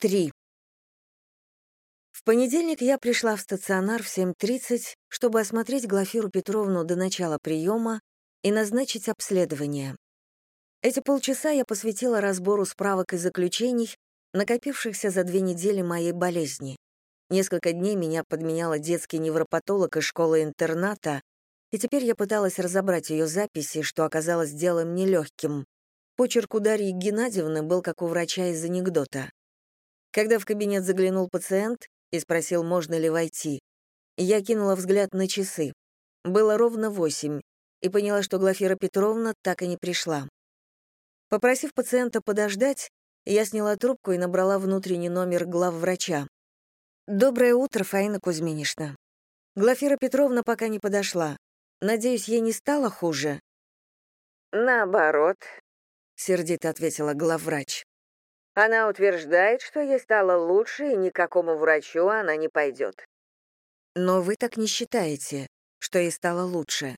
3. В понедельник я пришла в стационар в 7.30, чтобы осмотреть Глафиру Петровну до начала приема и назначить обследование. Эти полчаса я посвятила разбору справок и заключений, накопившихся за две недели моей болезни. Несколько дней меня подменяла детский невропатолог из школы-интерната, и теперь я пыталась разобрать ее записи, что оказалось делом нелегким. Почерк у Дарьи Геннадьевны был как у врача из анекдота. Когда в кабинет заглянул пациент и спросил, можно ли войти, я кинула взгляд на часы. Было ровно восемь, и поняла, что Глафира Петровна так и не пришла. Попросив пациента подождать, я сняла трубку и набрала внутренний номер главврача. «Доброе утро, Фаина Кузьминишна. Глафира Петровна пока не подошла. Надеюсь, ей не стало хуже?» «Наоборот», — сердито ответила главврач. Она утверждает, что ей стало лучше, и никакому врачу она не пойдет. Но вы так не считаете, что ей стало лучше?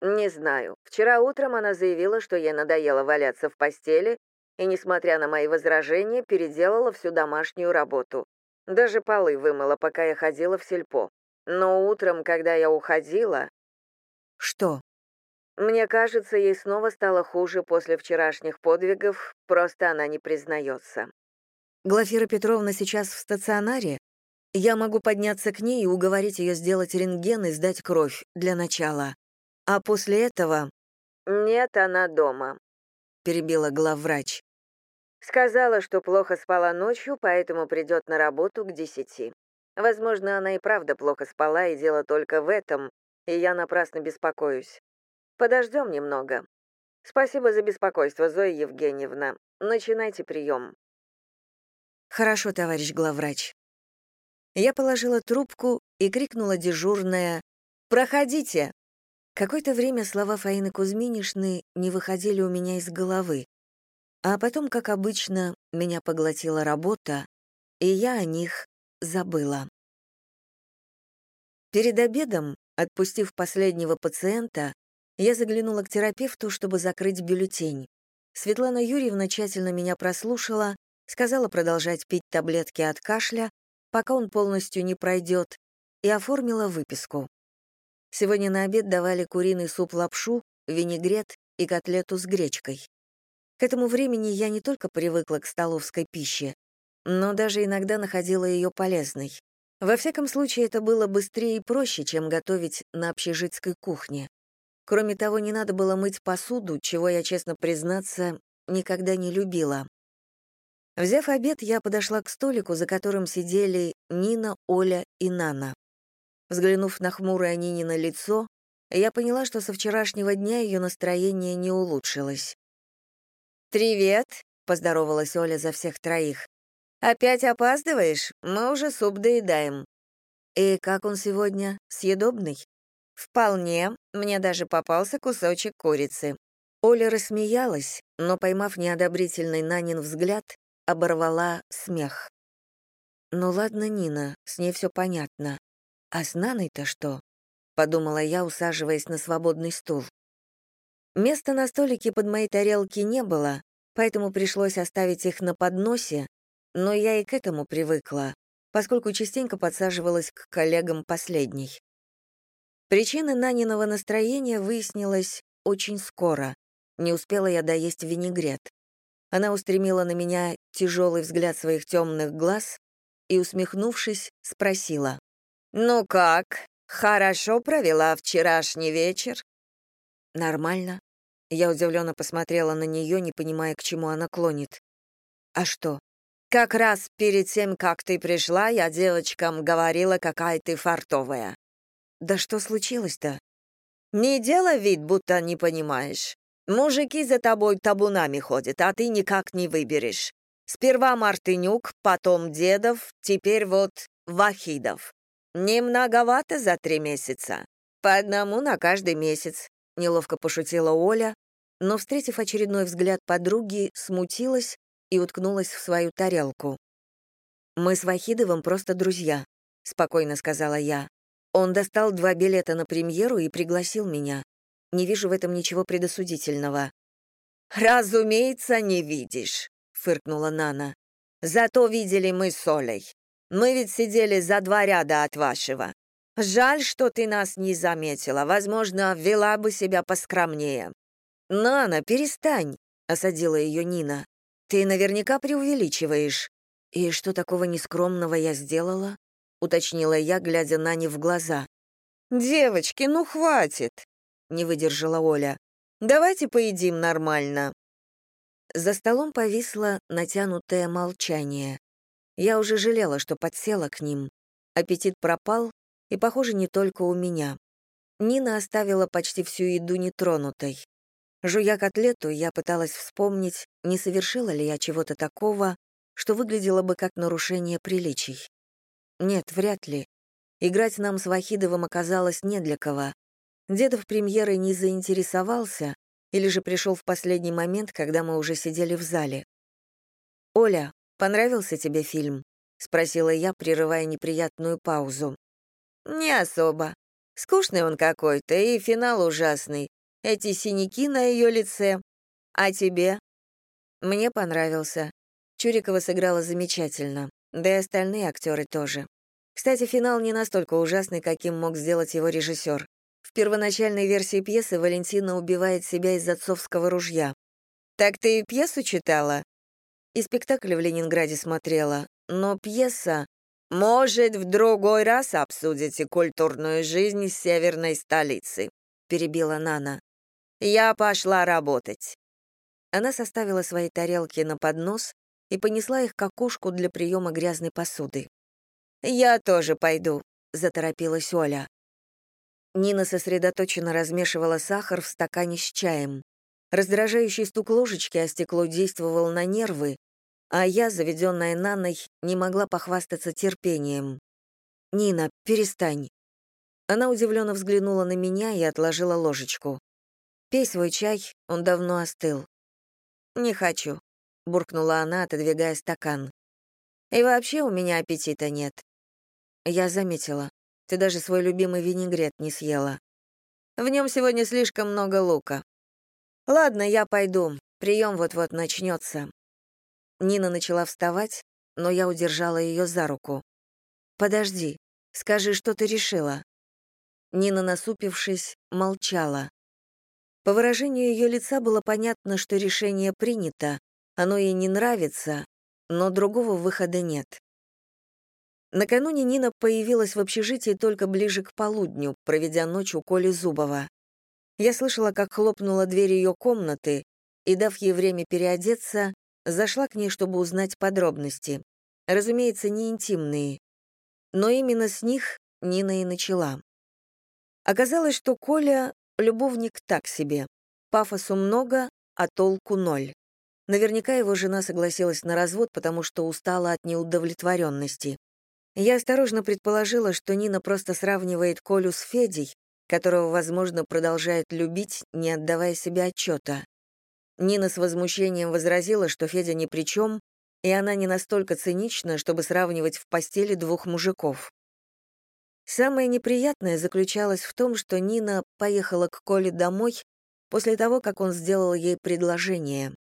Не знаю. Вчера утром она заявила, что ей надоело валяться в постели, и, несмотря на мои возражения, переделала всю домашнюю работу. Даже полы вымыла, пока я ходила в сельпо. Но утром, когда я уходила... Что? Мне кажется, ей снова стало хуже после вчерашних подвигов, просто она не признается. Глафира Петровна сейчас в стационаре? Я могу подняться к ней и уговорить ее сделать рентген и сдать кровь для начала. А после этого... Нет, она дома, перебила главврач. Сказала, что плохо спала ночью, поэтому придет на работу к десяти. Возможно, она и правда плохо спала, и дело только в этом, и я напрасно беспокоюсь. Подождем немного. Спасибо за беспокойство, Зоя Евгеньевна. Начинайте прием. Хорошо, товарищ главврач. Я положила трубку и крикнула дежурная «Проходите!». Какое-то время слова Фаины Кузьминишны не выходили у меня из головы. А потом, как обычно, меня поглотила работа, и я о них забыла. Перед обедом, отпустив последнего пациента, я заглянула к терапевту, чтобы закрыть бюллетень. Светлана Юрьевна тщательно меня прослушала, сказала продолжать пить таблетки от кашля, пока он полностью не пройдет, и оформила выписку. Сегодня на обед давали куриный суп-лапшу, винегрет и котлету с гречкой. К этому времени я не только привыкла к столовской пище, но даже иногда находила ее полезной. Во всяком случае, это было быстрее и проще, чем готовить на общежитской кухне. Кроме того, не надо было мыть посуду, чего я, честно признаться, никогда не любила. Взяв обед, я подошла к столику, за которым сидели Нина, Оля и Нана. Взглянув на хмурое Нинино лицо, я поняла, что со вчерашнего дня ее настроение не улучшилось. «Привет», — поздоровалась Оля за всех троих. «Опять опаздываешь? Мы уже суп доедаем». «И как он сегодня? Съедобный?» «Вполне. Мне даже попался кусочек курицы». Оля рассмеялась, но, поймав неодобрительный Нанин взгляд, оборвала смех. «Ну ладно, Нина, с ней все понятно. А с Наной-то что?» — подумала я, усаживаясь на свободный стул. Места на столике под моей тарелки не было, поэтому пришлось оставить их на подносе, но я и к этому привыкла, поскольку частенько подсаживалась к коллегам последней. Причина Наниного настроения выяснилась очень скоро. Не успела я доесть винегрет. Она устремила на меня тяжелый взгляд своих темных глаз и, усмехнувшись, спросила. «Ну как, хорошо провела вчерашний вечер?» «Нормально». Я удивленно посмотрела на нее, не понимая, к чему она клонит. «А что?» «Как раз перед тем, как ты пришла, я девочкам говорила, какая ты фартовая. Да что случилось-то? Не делай вид, будто не понимаешь. Мужики за тобой табунами ходят, а ты никак не выберешь. Сперва Мартынюк, потом Дедов, теперь вот Вахидов. Немноговато за три месяца. По одному на каждый месяц, неловко пошутила Оля, но, встретив очередной взгляд подруги, смутилась и уткнулась в свою тарелку. «Мы с Вахидовым просто друзья», — спокойно сказала я. Он достал два билета на премьеру и пригласил меня. Не вижу в этом ничего предосудительного. «Разумеется, не видишь», — фыркнула Нана. Зато видели мы с Олей. Мы ведь сидели за два ряда от вашего. Жаль, что ты нас не заметила. Возможно, вела бы себя поскромнее». «Нана, перестань», — осадила ее Нина. «Ты наверняка преувеличиваешь. И что такого нескромного я сделала?» — уточнила я, глядя Нане в глаза. «Девочки, ну хватит!» — не выдержала Оля. «Давайте поедим нормально». За столом повисло натянутое молчание. Я уже жалела, что подсела к ним. Аппетит пропал, и, похоже, не только у меня. Нина оставила почти всю еду нетронутой. Жуя котлету, я пыталась вспомнить, не совершила ли я чего-то такого, что выглядело бы как нарушение приличий. Нет, вряд ли. Играть нам с Вахидовым оказалось не для кого. Дедов премьерой не заинтересовался или же пришел в последний момент, когда мы уже сидели в зале. «Оля, понравился тебе фильм?» — спросила я, прерывая неприятную паузу. «Не особо. Скучный он какой-то, и финал ужасный. Эти синяки на ее лице. А тебе?» Мне понравился. Чурикова сыграла замечательно, да и остальные актеры тоже. Кстати, финал не настолько ужасный, каким мог сделать его режиссер. В первоначальной версии пьесы Валентина убивает себя из отцовского ружья. «Так ты и пьесу читала?» И спектакль в Ленинграде смотрела, но пьеса... «Может, в другой раз обсудите культурную жизнь северной столицы», — перебила Нана. «Я пошла работать». Она составила свои тарелки на поднос и понесла их к окошку для приема грязной посуды. «Я тоже пойду», — заторопилась Оля. Нина сосредоточенно размешивала сахар в стакане с чаем. Раздражающий стук ложечки о стекло действовал на нервы, а я, заведенная Наной, не могла похвастаться терпением. «Нина, перестань». Она удивленно взглянула на меня и отложила ложечку. «Пей свой чай, он давно остыл». «Не хочу», — буркнула она, отодвигая стакан. «И вообще у меня аппетита нет. Я заметила. Ты даже свой любимый винегрет не съела. В нем сегодня слишком много лука. Ладно, я пойду. Прием вот-вот начнется. Нина начала вставать, но я удержала ее за руку. «Подожди, скажи, что ты решила?» Нина, насупившись, молчала. По выражению ее лица было понятно, что решение принято, оно ей не нравится, но другого выхода нет. Накануне Нина появилась в общежитии только ближе к полудню, проведя ночь у Коли Зубова. Я слышала, как хлопнула дверь ее комнаты, и, дав ей время переодеться, зашла к ней, чтобы узнать подробности. Разумеется, не интимные. Но именно с них Нина и начала. Оказалось, что Коля — любовник так себе. Пафосу много, а толку ноль. Наверняка его жена согласилась на развод, потому что устала от неудовлетворенности. Я осторожно предположила, что Нина просто сравнивает Колю с Федей, которого, возможно, продолжает любить, не отдавая себе отчета. Нина с возмущением возразила, что Федя ни при чем, и она не настолько цинична, чтобы сравнивать в постели двух мужиков. Самое неприятное заключалось в том, что Нина поехала к Коле домой после того, как он сделал ей предложение.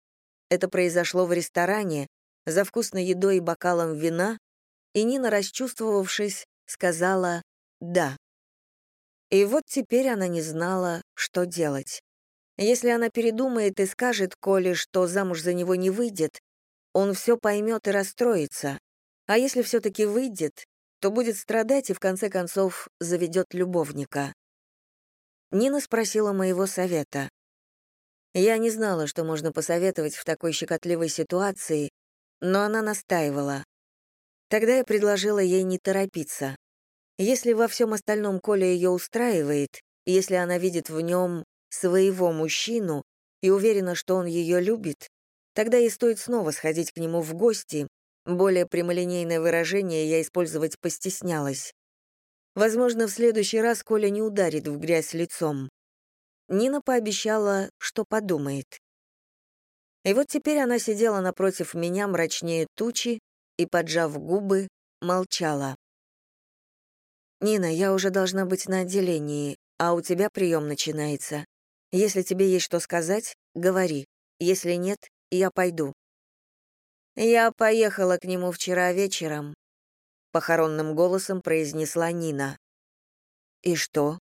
Это произошло в ресторане, за вкусной едой и бокалом вина, и Нина, расчувствовавшись, сказала «да». И вот теперь она не знала, что делать. Если она передумает и скажет Коле, что замуж за него не выйдет, он все поймет и расстроится. А если все-таки выйдет, то будет страдать и в конце концов заведет любовника. Нина спросила моего совета. Я не знала, что можно посоветовать в такой щекотливой ситуации, но она настаивала. Тогда я предложила ей не торопиться. Если во всем остальном Коля ее устраивает, если она видит в нем своего мужчину и уверена, что он ее любит, тогда ей стоит снова сходить к нему в гости. Более прямолинейное выражение я использовать постеснялась. Возможно, в следующий раз Коля не ударит в грязь лицом. Нина пообещала, что подумает. И вот теперь она сидела напротив меня мрачнее тучи, и, поджав губы, молчала. «Нина, я уже должна быть на отделении, а у тебя прием начинается. Если тебе есть что сказать, говори. Если нет, я пойду». «Я поехала к нему вчера вечером», — похоронным голосом произнесла Нина. «И что?»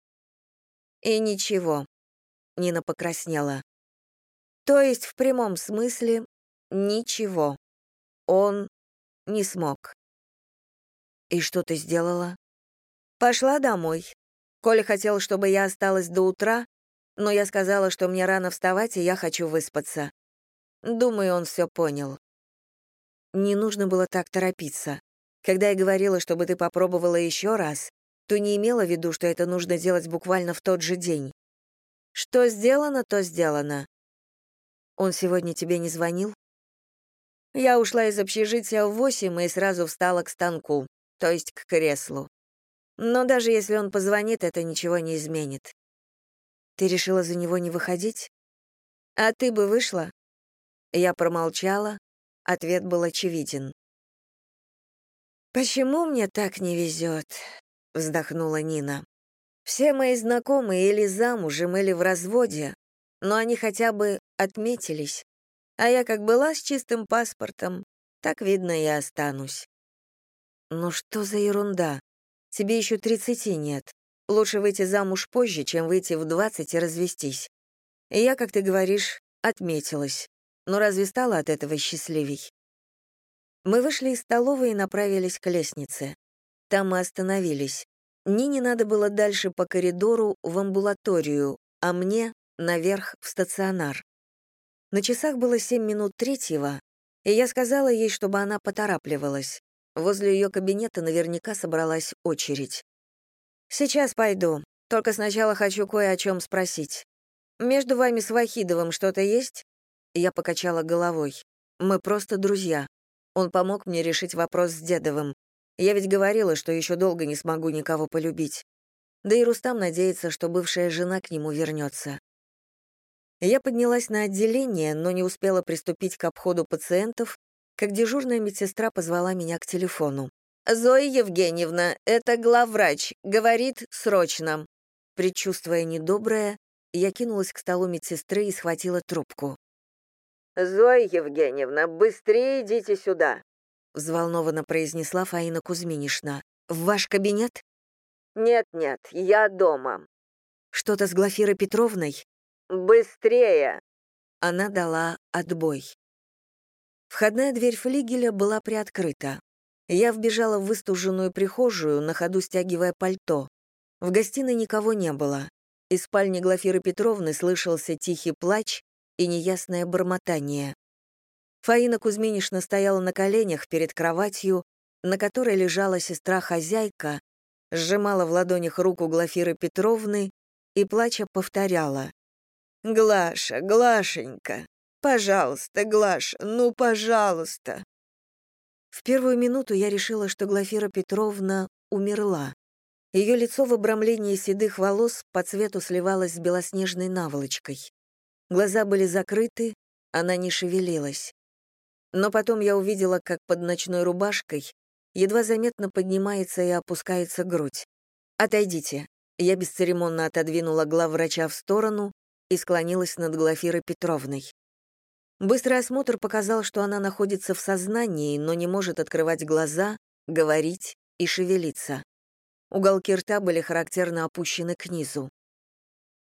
«И ничего», — Нина покраснела. «То есть в прямом смысле ничего. Он не смог». «И что ты сделала?» «Пошла домой. Коля хотел, чтобы я осталась до утра, но я сказала, что мне рано вставать, и я хочу выспаться. Думаю, он все понял. Не нужно было так торопиться. Когда я говорила, чтобы ты попробовала еще раз, то не имела в виду, что это нужно делать буквально в тот же день. Что сделано, то сделано. Он сегодня тебе не звонил? Я ушла из общежития в восемь и сразу встала к станку, то есть к креслу. Но даже если он позвонит, это ничего не изменит. Ты решила за него не выходить? А ты бы вышла? Я промолчала, ответ был очевиден. «Почему мне так не везет?» — вздохнула Нина. «Все мои знакомые или замужем, или в разводе, но они хотя бы отметились. А я как была с чистым паспортом, так, видно, и останусь». «Ну что за ерунда? Тебе еще тридцати нет. Лучше выйти замуж позже, чем выйти в 20 и развестись. И я, как ты говоришь, отметилась. Но разве стало от этого счастливей? Мы вышли из столовой и направились к лестнице. Там мы остановились. Нине надо было дальше по коридору в амбулаторию, а мне — наверх в стационар. На часах было семь минут третьего, и я сказала ей, чтобы она поторапливалась. Возле ее кабинета наверняка собралась очередь. «Сейчас пойду. Только сначала хочу кое о чем спросить. Между вами с Вахидовым что-то есть?» Я покачала головой. «Мы просто друзья. Он помог мне решить вопрос с Дедовым. Я ведь говорила, что еще долго не смогу никого полюбить. Да и Рустам надеется, что бывшая жена к нему вернется. Я поднялась на отделение, но не успела приступить к обходу пациентов, как дежурная медсестра позвала меня к телефону. «Зоя Евгеньевна, это главврач, говорит срочно». Предчувствуя недоброе, я кинулась к столу медсестры и схватила трубку. «Зоя Евгеньевна, быстрее идите сюда», — взволнованно произнесла Фаина Кузьминишна. «В ваш кабинет?» «Нет-нет, я дома». «Что-то с Глафирой Петровной?» «Быстрее!» Она дала отбой. Входная дверь флигеля была приоткрыта. Я вбежала в выстуженную прихожую, на ходу стягивая пальто. В гостиной никого не было. Из спальни Глафиры Петровны слышался тихий плач и неясное бормотание. Фаина Кузьминишна стояла на коленях перед кроватью, на которой лежала сестра-хозяйка, сжимала в ладонях руку Глафиры Петровны и, плача, повторяла. «Глаша, Глашенька, пожалуйста, Глаша, ну, пожалуйста!» В первую минуту я решила, что Глафира Петровна умерла. Ее лицо в обрамлении седых волос по цвету сливалось с белоснежной наволочкой. Глаза были закрыты, она не шевелилась. Но потом я увидела, как под ночной рубашкой едва заметно поднимается и опускается грудь. «Отойдите». Я бесцеремонно отодвинула главврача в сторону и склонилась над Глафирой Петровной. Быстрый осмотр показал, что она находится в сознании, но не может открывать глаза, говорить и шевелиться. Уголки рта были характерно опущены к низу.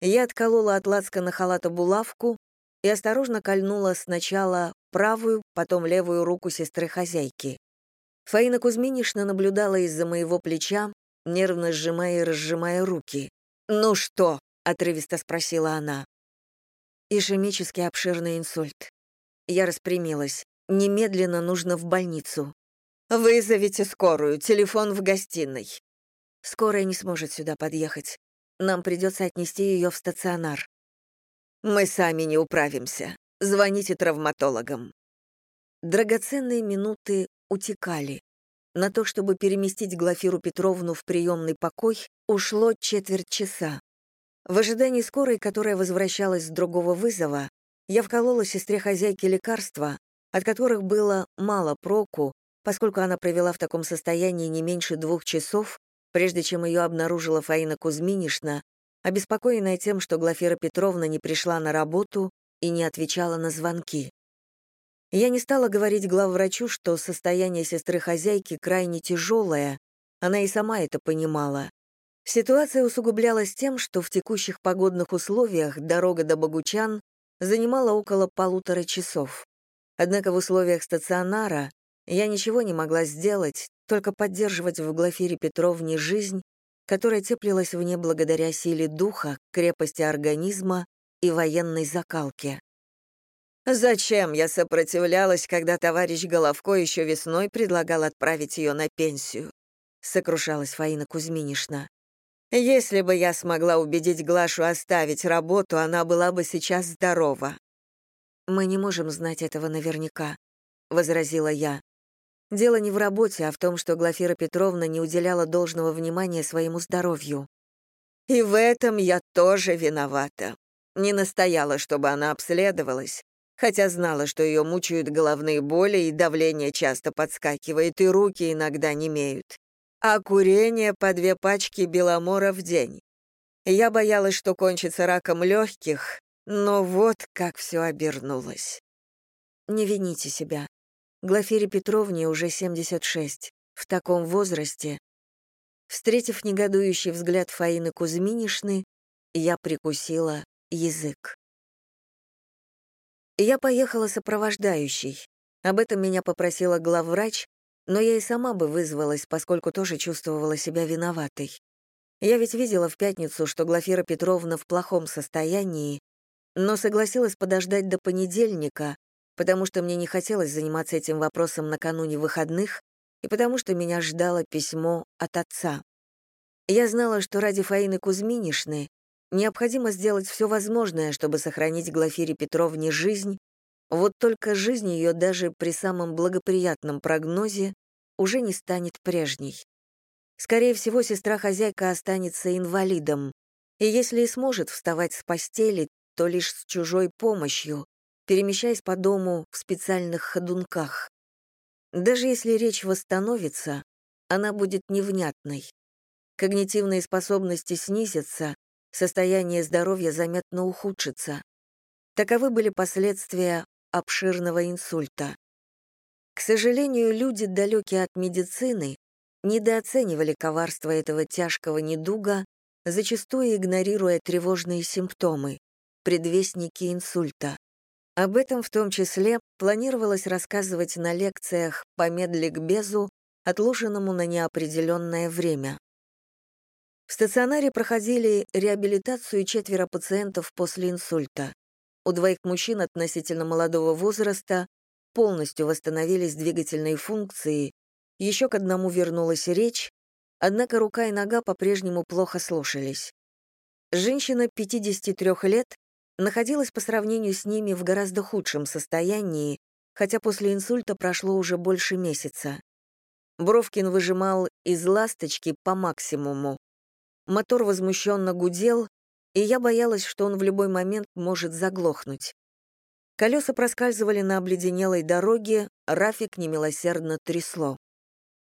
Я отколола от на халата булавку и осторожно кольнула сначала правую, потом левую руку сестры-хозяйки. Фаина Кузьминишна наблюдала из-за моего плеча, нервно сжимая и разжимая руки. «Ну что?» — отрывисто спросила она. Ишемический обширный инсульт. Я распрямилась. Немедленно нужно в больницу. «Вызовите скорую, телефон в гостиной». Скорая не сможет сюда подъехать. Нам придется отнести ее в стационар. Мы сами не управимся. Звоните травматологам. Драгоценные минуты утекали. На то, чтобы переместить Глафиру Петровну в приемный покой, ушло четверть часа. В ожидании скорой, которая возвращалась с другого вызова, я вколола сестре хозяйки лекарства, от которых было мало проку, поскольку она провела в таком состоянии не меньше двух часов, прежде чем ее обнаружила Фаина Кузьминишна, обеспокоенная тем, что Глафира Петровна не пришла на работу и не отвечала на звонки. Я не стала говорить главврачу, что состояние сестры-хозяйки крайне тяжелое, она и сама это понимала. Ситуация усугублялась тем, что в текущих погодных условиях дорога до Богучан занимала около полутора часов. Однако в условиях стационара я ничего не могла сделать, только поддерживать в Глафире Петровне жизнь, которая теплилась в ней благодаря силе духа, крепости организма и военной закалке. «Зачем я сопротивлялась, когда товарищ Головко еще весной предлагал отправить ее на пенсию?» — сокрушалась Фаина Кузьминишна. Если бы я смогла убедить Глашу оставить работу, она была бы сейчас здорова. Мы не можем знать этого наверняка, возразила я. Дело не в работе, а в том, что Глафира Петровна не уделяла должного внимания своему здоровью. И в этом я тоже виновата. Не настояла, чтобы она обследовалась, хотя знала, что ее мучают головные боли и давление часто подскакивает, и руки иногда не имеют а курение по две пачки беломора в день. Я боялась, что кончится раком легких, но вот как все обернулось. Не вините себя. Глафире Петровне уже 76. В таком возрасте. Встретив негодующий взгляд Фаины Кузьминишны, я прикусила язык. Я поехала сопровождающей. Об этом меня попросила главврач, но я и сама бы вызвалась, поскольку тоже чувствовала себя виноватой. Я ведь видела в пятницу, что Глафира Петровна в плохом состоянии, но согласилась подождать до понедельника, потому что мне не хотелось заниматься этим вопросом накануне выходных и потому что меня ждало письмо от отца. Я знала, что ради Фаины Кузьминишны необходимо сделать все возможное, чтобы сохранить Глафире Петровне жизнь вот только жизнь ее даже при самом благоприятном прогнозе уже не станет прежней. Скорее всего, сестра-хозяйка останется инвалидом, и если и сможет вставать с постели, то лишь с чужой помощью, перемещаясь по дому в специальных ходунках. Даже если речь восстановится, она будет невнятной. Когнитивные способности снизятся, состояние здоровья заметно ухудшится. Таковы были последствия обширного инсульта. К сожалению, люди, далекие от медицины, недооценивали коварство этого тяжкого недуга, зачастую игнорируя тревожные симптомы, предвестники инсульта. Об этом в том числе планировалось рассказывать на лекциях по медликбезу, отложенному на неопределенное время. В стационаре проходили реабилитацию четверо пациентов после инсульта. У двоих мужчин относительно молодого возраста полностью восстановились двигательные функции, еще к одному вернулась речь, однако рука и нога по-прежнему плохо слушались. Женщина 53 лет находилась по сравнению с ними в гораздо худшем состоянии, хотя после инсульта прошло уже больше месяца. Бровкин выжимал из ласточки по максимуму. Мотор возмущенно гудел, и я боялась, что он в любой момент может заглохнуть. Колеса проскальзывали на обледенелой дороге, Рафик немилосердно трясло.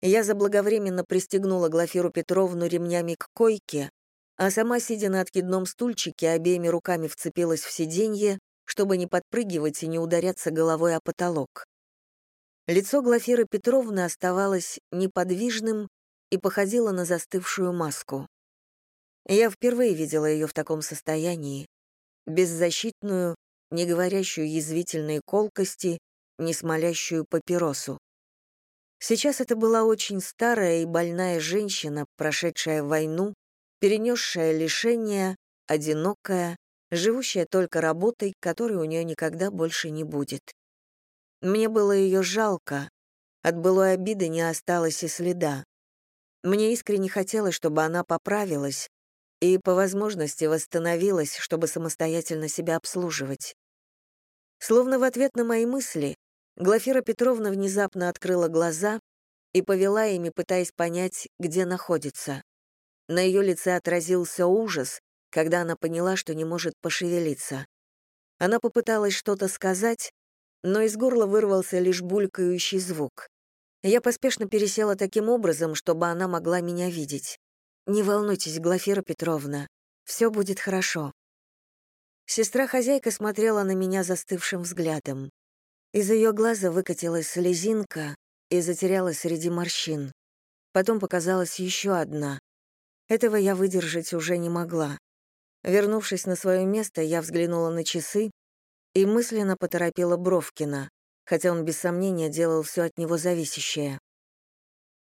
Я заблаговременно пристегнула Глафиру Петровну ремнями к койке, а сама, сидя на откидном стульчике, обеими руками вцепилась в сиденье, чтобы не подпрыгивать и не ударяться головой о потолок. Лицо Глафиры Петровны оставалось неподвижным и походило на застывшую маску. Я впервые видела ее в таком состоянии, беззащитную, не говорящую язвительные колкости, не смолящую папиросу. Сейчас это была очень старая и больная женщина, прошедшая войну, перенесшая лишения, одинокая, живущая только работой, которой у нее никогда больше не будет. Мне было ее жалко, от былой обиды не осталось и следа. Мне искренне хотелось, чтобы она поправилась, и по возможности восстановилась, чтобы самостоятельно себя обслуживать. Словно в ответ на мои мысли, Глафира Петровна внезапно открыла глаза и повела ими, пытаясь понять, где находится. На ее лице отразился ужас, когда она поняла, что не может пошевелиться. Она попыталась что-то сказать, но из горла вырвался лишь булькающий звук. Я поспешно пересела таким образом, чтобы она могла меня видеть. «Не волнуйтесь, Глафира Петровна, все будет хорошо». Сестра-хозяйка смотрела на меня застывшим взглядом. Из ее глаза выкатилась слезинка и затерялась среди морщин. Потом показалась еще одна. Этого я выдержать уже не могла. Вернувшись на свое место, я взглянула на часы и мысленно поторопила Бровкина, хотя он без сомнения делал все от него зависящее.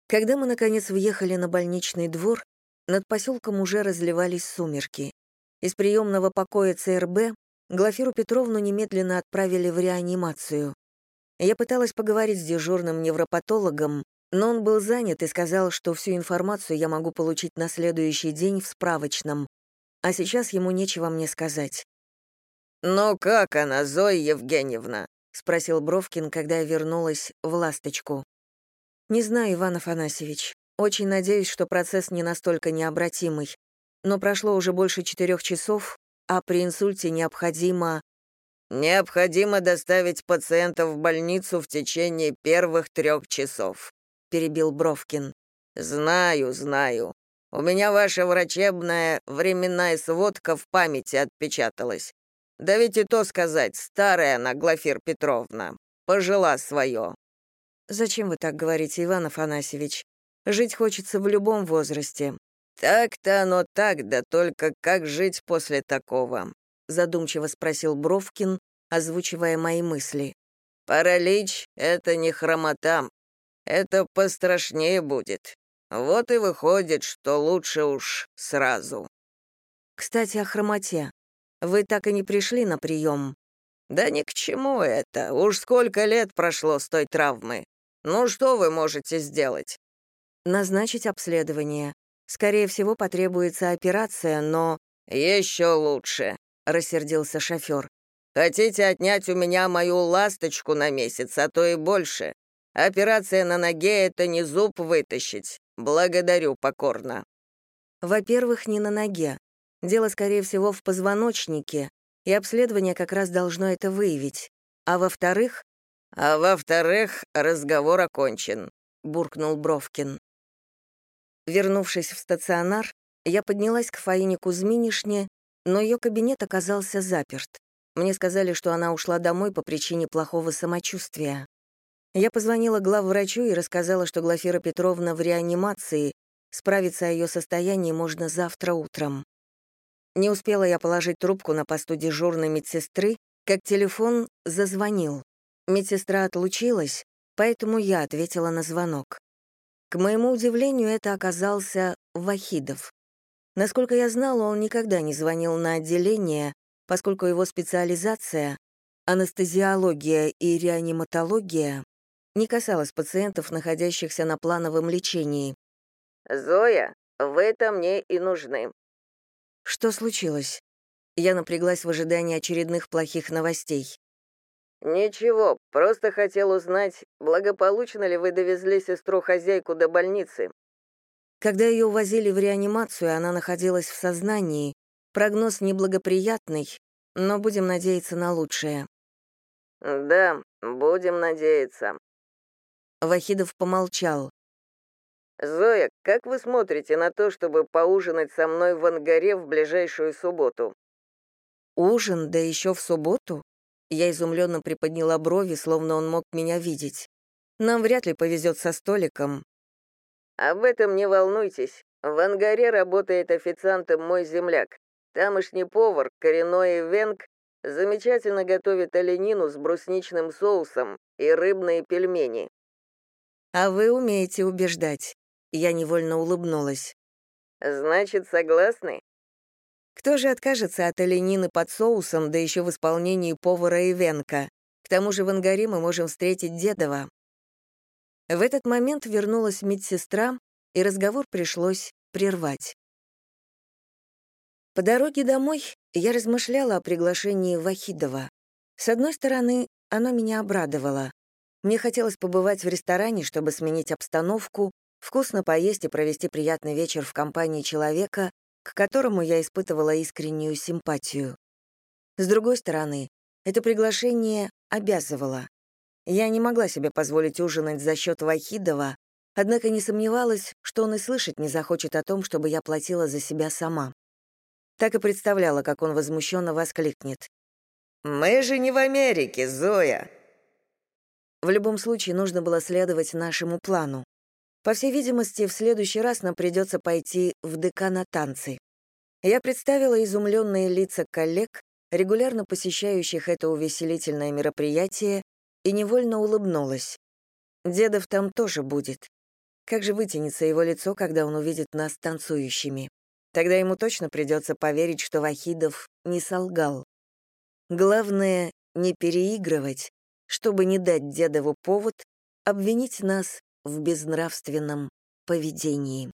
Когда мы, наконец, въехали на больничный двор, над поселком уже разливались сумерки. Из приемного покоя ЦРБ Глафиру Петровну немедленно отправили в реанимацию. Я пыталась поговорить с дежурным невропатологом, но он был занят и сказал, что всю информацию я могу получить на следующий день в справочном, а сейчас ему нечего мне сказать. «Ну как она, Зоя Евгеньевна?» — спросил Бровкин, когда я вернулась в «Ласточку». «Не знаю, Иван Афанасьевич. Очень надеюсь, что процесс не настолько необратимый. Но прошло уже больше четырех часов, а при инсульте необходимо...» «Необходимо доставить пациента в больницу в течение первых трех часов», — перебил Бровкин. «Знаю, знаю. У меня ваша врачебная временная сводка в памяти отпечаталась. Да ведь и то сказать, старая она, Глафир Петровна, пожила свое». «Зачем вы так говорите, Иван Афанасьевич? Жить хочется в любом возрасте». «Так-то оно так, да только как жить после такого?» задумчиво спросил Бровкин, озвучивая мои мысли. «Паралич — это не хромота. Это пострашнее будет. Вот и выходит, что лучше уж сразу». «Кстати, о хромоте. Вы так и не пришли на прием?» «Да ни к чему это. Уж сколько лет прошло с той травмы. Ну что вы можете сделать?» «Назначить обследование. Скорее всего, потребуется операция, но...» «Еще лучше», — рассердился шофер. «Хотите отнять у меня мою ласточку на месяц, а то и больше? Операция на ноге — это не зуб вытащить. Благодарю покорно». «Во-первых, не на ноге. Дело, скорее всего, в позвоночнике, и обследование как раз должно это выявить. А во-вторых... «А во-вторых, разговор окончен», — буркнул Бровкин. Вернувшись в стационар, я поднялась к Фаине Кузьминишне, но ее кабинет оказался заперт. Мне сказали, что она ушла домой по причине плохого самочувствия. Я позвонила главврачу и рассказала, что Глафира Петровна в реанимации, справиться о ее состоянии можно завтра утром. Не успела я положить трубку на посту дежурной медсестры, как телефон зазвонил. Медсестра отлучилась, поэтому я ответила на звонок. К моему удивлению, это оказался Вахидов. Насколько я знала, он никогда не звонил на отделение, поскольку его специализация — анестезиология и реаниматология — не касалась пациентов, находящихся на плановом лечении. «Зоя, вы-то мне и нужны», что случилось? Я напряглась в ожидании очередных плохих новостей. «Ничего, просто хотел узнать, благополучно ли вы довезли сестру-хозяйку до больницы». Когда ее увозили в реанимацию, она находилась в сознании. Прогноз неблагоприятный, но будем надеяться на лучшее. «Да, будем надеяться». Вахидов помолчал. «Зоя, как вы смотрите на то, чтобы поужинать со мной в ангаре в ближайшую субботу?» «Ужин, да еще в субботу?» Я изумленно приподняла брови, словно он мог меня видеть. «Нам вряд ли повезет со столиком». «Об этом не волнуйтесь. В ангаре работает официантом мой земляк. Тамошний повар, коренной венг, замечательно готовит оленину с брусничным соусом и рыбные пельмени». «А вы умеете убеждать». Я невольно улыбнулась. «Значит, согласны?» Кто же откажется от оленины под соусом, да еще в исполнении повара Ивенка? К тому же в ангаре мы можем встретить Дедова. В этот момент вернулась медсестра, и разговор пришлось прервать. По дороге домой я размышляла о приглашении Вахидова. С одной стороны, оно меня обрадовало. Мне хотелось побывать в ресторане, чтобы сменить обстановку, вкусно поесть и провести приятный вечер в компании человека, к которому я испытывала искреннюю симпатию. С другой стороны, это приглашение обязывало. Я не могла себе позволить ужинать за счет Вахидова, однако не сомневалась, что он и слышать не захочет о том, чтобы я платила за себя сама. Так и представляла, как он возмущенно воскликнет. «Мы же не в Америке, Зоя!» В любом случае нужно было следовать нашему плану. По всей видимости, в следующий раз нам придется пойти в ДК на танцы. Я представила изумленные лица коллег, регулярно посещающих это увеселительное мероприятие, и невольно улыбнулась. Дедов там тоже будет. Как же вытянется его лицо, когда он увидит нас танцующими? Тогда ему точно придется поверить, что Вахидов не солгал. Главное — не переигрывать, чтобы не дать Дедову повод обвинить нас в безнравственном поведении.